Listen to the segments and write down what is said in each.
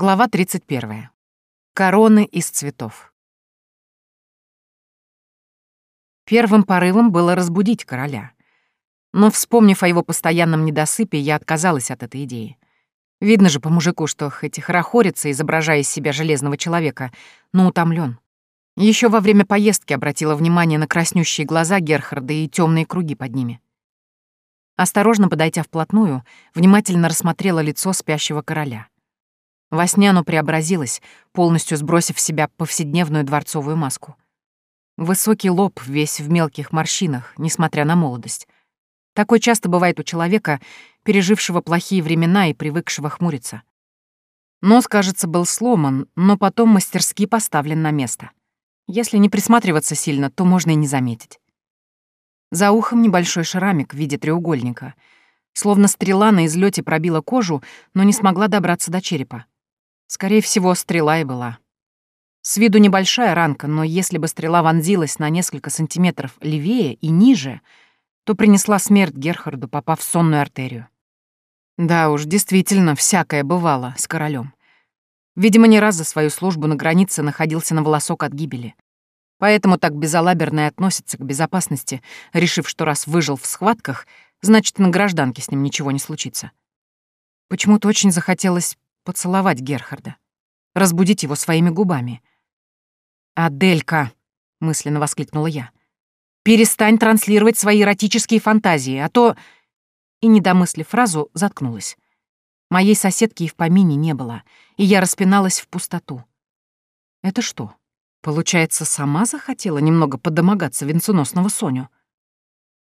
Глава 31. Короны из цветов. Первым порывом было разбудить короля. Но, вспомнив о его постоянном недосыпе, я отказалась от этой идеи. Видно же по мужику, что хоть и хорохорится, изображая из себя железного человека, но утомлен. Еще во время поездки обратила внимание на краснющие глаза Герхарда и темные круги под ними. Осторожно подойдя вплотную, внимательно рассмотрела лицо спящего короля — оно преобразилось, полностью сбросив с себя повседневную дворцовую маску. Высокий лоб весь в мелких морщинах, несмотря на молодость. Такой часто бывает у человека, пережившего плохие времена и привыкшего хмуриться. Нос, кажется, был сломан, но потом мастерски поставлен на место. Если не присматриваться сильно, то можно и не заметить. За ухом небольшой шрамик в виде треугольника. Словно стрела на излете пробила кожу, но не смогла добраться до черепа. Скорее всего, стрела и была. С виду небольшая ранка, но если бы стрела вонзилась на несколько сантиметров левее и ниже, то принесла смерть Герхарду, попав в сонную артерию. Да уж, действительно, всякое бывало с королем. Видимо, не раз за свою службу на границе находился на волосок от гибели. Поэтому так безалаберно и относится к безопасности, решив, что раз выжил в схватках, значит, на гражданке с ним ничего не случится. Почему-то очень захотелось поцеловать Герхарда, разбудить его своими губами. «Аделька!» — мысленно воскликнула я. «Перестань транслировать свои эротические фантазии, а то...» И, недомыслив фразу, заткнулась. Моей соседки и в помине не было, и я распиналась в пустоту. Это что, получается, сама захотела немного подомогаться венценосного Соню?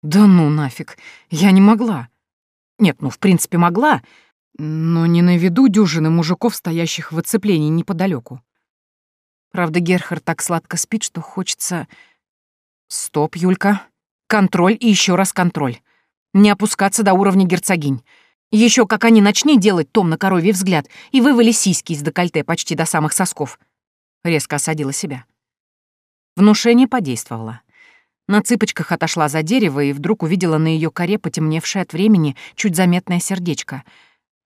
Да ну нафиг, я не могла. Нет, ну, в принципе, могла, но не на виду дюжины мужиков, стоящих в оцеплении неподалеку. Правда, Герхард так сладко спит, что хочется... Стоп, Юлька. Контроль и еще раз контроль. Не опускаться до уровня герцогинь. Еще как они начни делать том на коровий взгляд и вывали сиськи из декольте почти до самых сосков. Резко осадила себя. Внушение подействовало. На цыпочках отошла за дерево и вдруг увидела на ее коре потемневшее от времени чуть заметное сердечко —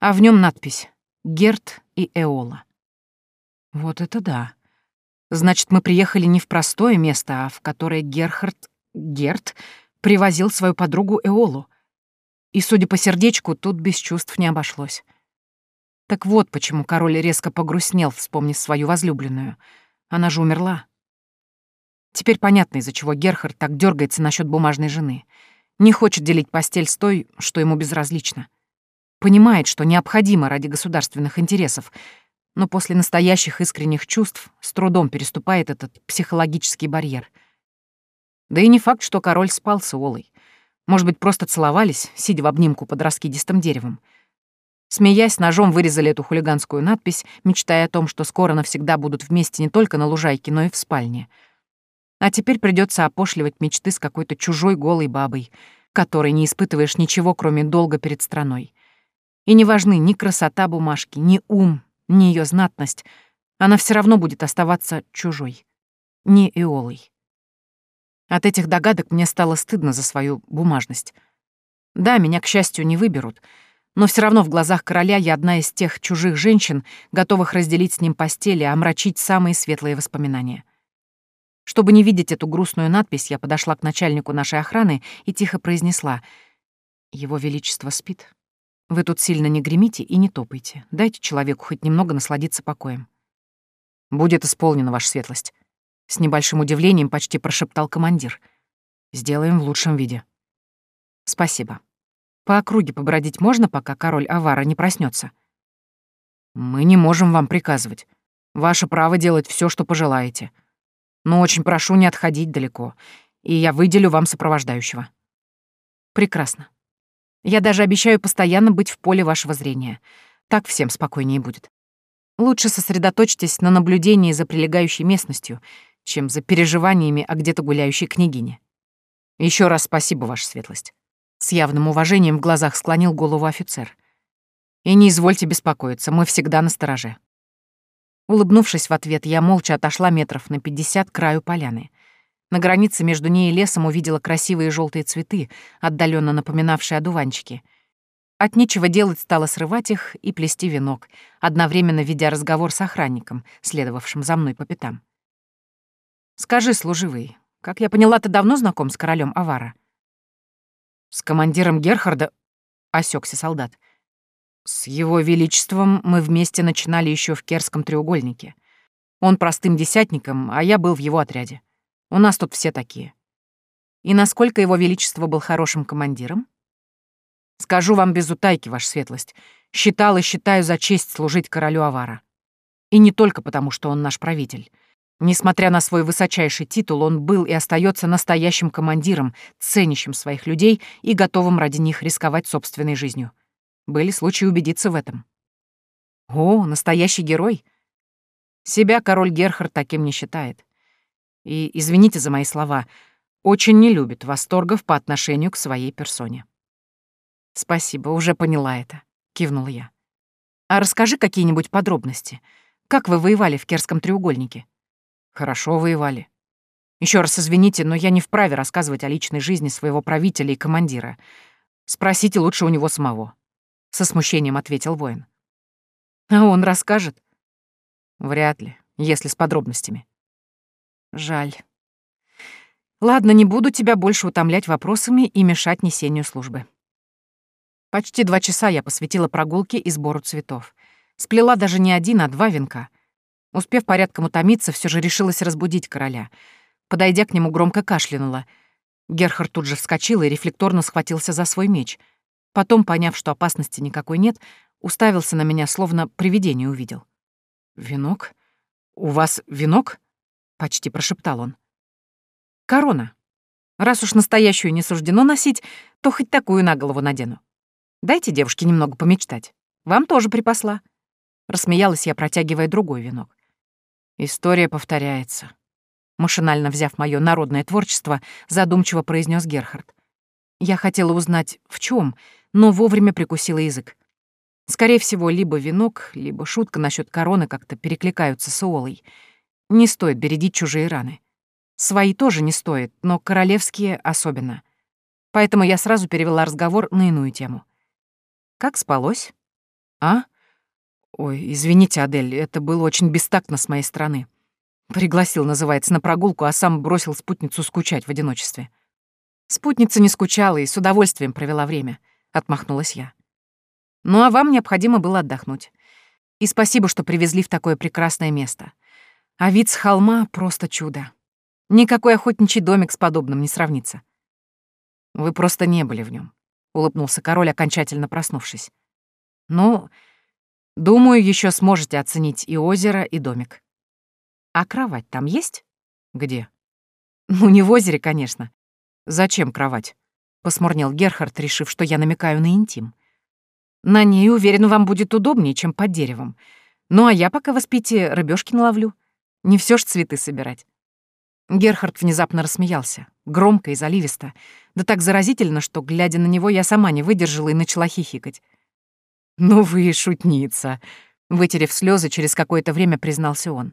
а в нем надпись «Герт и Эола». Вот это да. Значит, мы приехали не в простое место, а в которое Герхард, Герт, привозил свою подругу Эолу. И, судя по сердечку, тут без чувств не обошлось. Так вот почему король резко погрустнел, вспомнив свою возлюбленную. Она же умерла. Теперь понятно, из-за чего Герхард так дергается насчет бумажной жены. Не хочет делить постель с той, что ему безразлично. Понимает, что необходимо ради государственных интересов, но после настоящих искренних чувств с трудом переступает этот психологический барьер. Да и не факт, что король спал с Олой. Может быть, просто целовались, сидя в обнимку под раскидистым деревом. Смеясь, ножом вырезали эту хулиганскую надпись, мечтая о том, что скоро навсегда будут вместе не только на лужайке, но и в спальне. А теперь придется опошливать мечты с какой-то чужой голой бабой, которой не испытываешь ничего, кроме долга перед страной. И не важны ни красота бумажки, ни ум, ни ее знатность. Она все равно будет оставаться чужой, не Иолой. От этих догадок мне стало стыдно за свою бумажность. Да, меня, к счастью, не выберут, но все равно в глазах короля я одна из тех чужих женщин, готовых разделить с ним постели, омрачить самые светлые воспоминания. Чтобы не видеть эту грустную надпись, я подошла к начальнику нашей охраны и тихо произнесла «Его Величество спит». Вы тут сильно не гремите и не топайте. Дайте человеку хоть немного насладиться покоем. Будет исполнена ваша светлость. С небольшим удивлением почти прошептал командир. Сделаем в лучшем виде. Спасибо. По округе побродить можно, пока король Авара не проснется. Мы не можем вам приказывать. Ваше право делать все, что пожелаете. Но очень прошу не отходить далеко, и я выделю вам сопровождающего. Прекрасно. Я даже обещаю постоянно быть в поле вашего зрения. Так всем спокойнее будет. Лучше сосредоточьтесь на наблюдении за прилегающей местностью, чем за переживаниями о где-то гуляющей княгине. Еще раз спасибо, ваша светлость. С явным уважением в глазах склонил голову офицер. И не извольте беспокоиться, мы всегда на стороже. Улыбнувшись в ответ, я молча отошла метров на пятьдесят к краю поляны — на границе между ней и лесом увидела красивые желтые цветы, отдаленно напоминавшие одуванчики. От нечего делать стала срывать их и плести венок, одновременно ведя разговор с охранником, следовавшим за мной по пятам. «Скажи, служивый, как я поняла, ты давно знаком с королем Авара?» «С командиром Герхарда...» — осекся солдат. «С его величеством мы вместе начинали еще в Керском треугольнике. Он простым десятником, а я был в его отряде. У нас тут все такие. И насколько его величество был хорошим командиром?» Скажу вам без утайки, ваша светлость. Считал и считаю за честь служить королю Авара. И не только потому, что он наш правитель. Несмотря на свой высочайший титул, он был и остается настоящим командиром, ценящим своих людей и готовым ради них рисковать собственной жизнью. Были случаи убедиться в этом. О, настоящий герой! Себя король Герхард таким не считает. И, извините за мои слова, очень не любит восторгов по отношению к своей персоне. «Спасибо, уже поняла это», — кивнула я. «А расскажи какие-нибудь подробности. Как вы воевали в Керском треугольнике?» «Хорошо воевали. Еще раз извините, но я не вправе рассказывать о личной жизни своего правителя и командира. Спросите лучше у него самого», — со смущением ответил воин. «А он расскажет?» «Вряд ли, если с подробностями». «Жаль». Ладно, не буду тебя больше утомлять вопросами и мешать несению службы. Почти два часа я посвятила прогулке и сбору цветов. Сплела даже не один, а два венка. Успев порядком утомиться, все же решилась разбудить короля. Подойдя к нему, громко кашлянула. Герхард тут же вскочил и рефлекторно схватился за свой меч. Потом, поняв, что опасности никакой нет, уставился на меня, словно привидение увидел. «Венок? У вас венок?» — почти прошептал он. «Корона. Раз уж настоящую не суждено носить, то хоть такую на голову надену. Дайте девушке немного помечтать. Вам тоже припасла». Рассмеялась я, протягивая другой венок. «История повторяется». Машинально взяв мое народное творчество, задумчиво произнес Герхард. Я хотела узнать, в чем, но вовремя прикусила язык. Скорее всего, либо венок, либо шутка насчет короны как-то перекликаются с Олой. Не стоит бередить чужие раны. Свои тоже не стоит, но королевские особенно. Поэтому я сразу перевела разговор на иную тему — как спалось? А? Ой, извините, Адель, это было очень бестактно с моей стороны. Пригласил, называется, на прогулку, а сам бросил спутницу скучать в одиночестве. Спутница не скучала и с удовольствием провела время, отмахнулась я. Ну а вам необходимо было отдохнуть. И спасибо, что привезли в такое прекрасное место. А вид с холма — просто чудо. Никакой охотничий домик с подобным не сравнится. Вы просто не были в нем улыбнулся король, окончательно проснувшись. Ну, думаю, еще сможете оценить и озеро, и домик. А кровать там есть? Где? Ну, не в озере, конечно. Зачем кровать? Посмурнел Герхард, решив, что я намекаю на интим. На ней, уверен, вам будет удобнее, чем под деревом. Ну, а я пока в спите рыбешки наловлю. Не все ж цветы собирать. Герхард внезапно рассмеялся, громко и заливисто, да так заразительно, что, глядя на него, я сама не выдержала и начала хихикать. «Ну вы шутница», — вытерев слезы, через какое-то время признался он.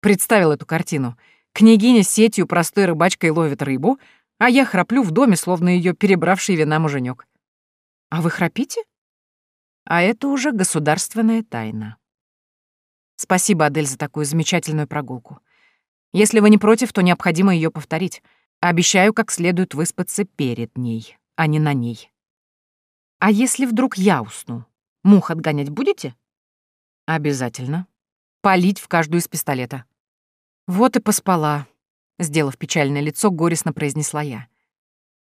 Представил эту картину. Княгиня с сетью простой рыбачкой ловит рыбу, а я храплю в доме, словно ее перебравший вина муженек. «А вы храпите?» А это уже государственная тайна. Спасибо, Адель, за такую замечательную прогулку. Если вы не против, то необходимо ее повторить. Обещаю как следует выспаться перед ней, а не на ней. А если вдруг я усну, мух отгонять будете? Обязательно. Полить в каждую из пистолета. Вот и поспала, сделав печальное лицо, горестно произнесла я.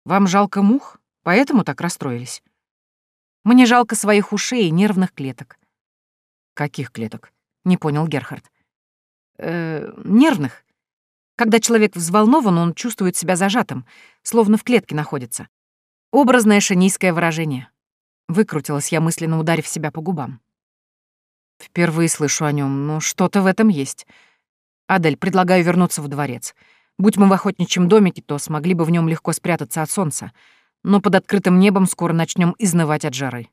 Вам жалко мух, поэтому так расстроились. Мне жалко своих ушей и нервных клеток. Каких клеток? Не понял Герхард. Э, нервных. Когда человек взволнован, он чувствует себя зажатым, словно в клетке находится. Образное шанийское выражение. Выкрутилась я, мысленно ударив себя по губам. Впервые слышу о нем, но что-то в этом есть. Адель, предлагаю вернуться в дворец. Будь мы в охотничьем домике, то смогли бы в нем легко спрятаться от солнца, но под открытым небом скоро начнем изнывать от жары.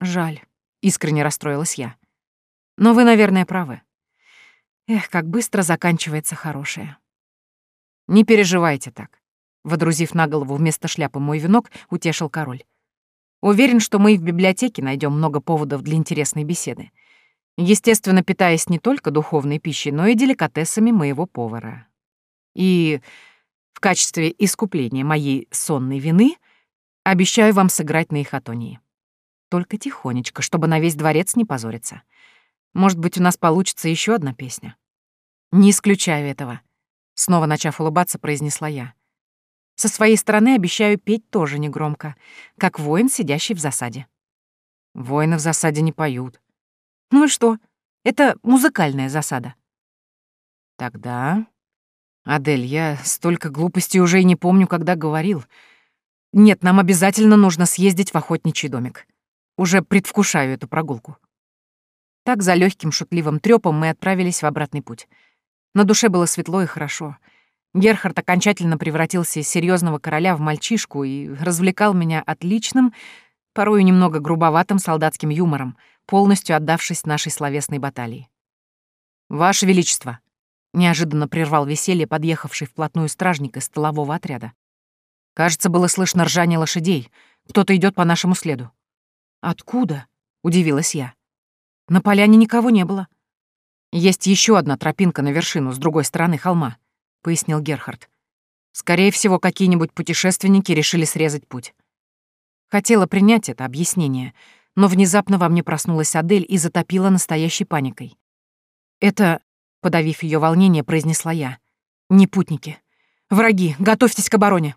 Жаль, искренне расстроилась я. Но вы, наверное, правы. Эх, как быстро заканчивается хорошее. Не переживайте так. Водрузив на голову вместо шляпы мой венок, утешил король. Уверен, что мы и в библиотеке найдем много поводов для интересной беседы. Естественно, питаясь не только духовной пищей, но и деликатесами моего повара. И в качестве искупления моей сонной вины обещаю вам сыграть на ихотонии. Только тихонечко, чтобы на весь дворец не позориться. Может быть, у нас получится еще одна песня? Не исключаю этого. Снова начав улыбаться, произнесла я. Со своей стороны обещаю петь тоже негромко, как воин, сидящий в засаде. Воины в засаде не поют. Ну и что? Это музыкальная засада. Тогда... Адель, я столько глупостей уже и не помню, когда говорил. Нет, нам обязательно нужно съездить в охотничий домик. Уже предвкушаю эту прогулку. Так за легким шутливым трёпом мы отправились в обратный путь. На душе было светло и хорошо. Герхард окончательно превратился из серьезного короля в мальчишку и развлекал меня отличным, порою немного грубоватым солдатским юмором, полностью отдавшись нашей словесной баталии. «Ваше Величество!» — неожиданно прервал веселье подъехавший вплотную стражник из столового отряда. «Кажется, было слышно ржание лошадей. Кто-то идет по нашему следу». «Откуда?» — удивилась я. «На поляне никого не было». «Есть еще одна тропинка на вершину с другой стороны холма», — пояснил Герхард. «Скорее всего, какие-нибудь путешественники решили срезать путь». Хотела принять это объяснение, но внезапно во мне проснулась Адель и затопила настоящей паникой. «Это...» — подавив ее волнение, произнесла я. «Не путники. Враги, готовьтесь к обороне!»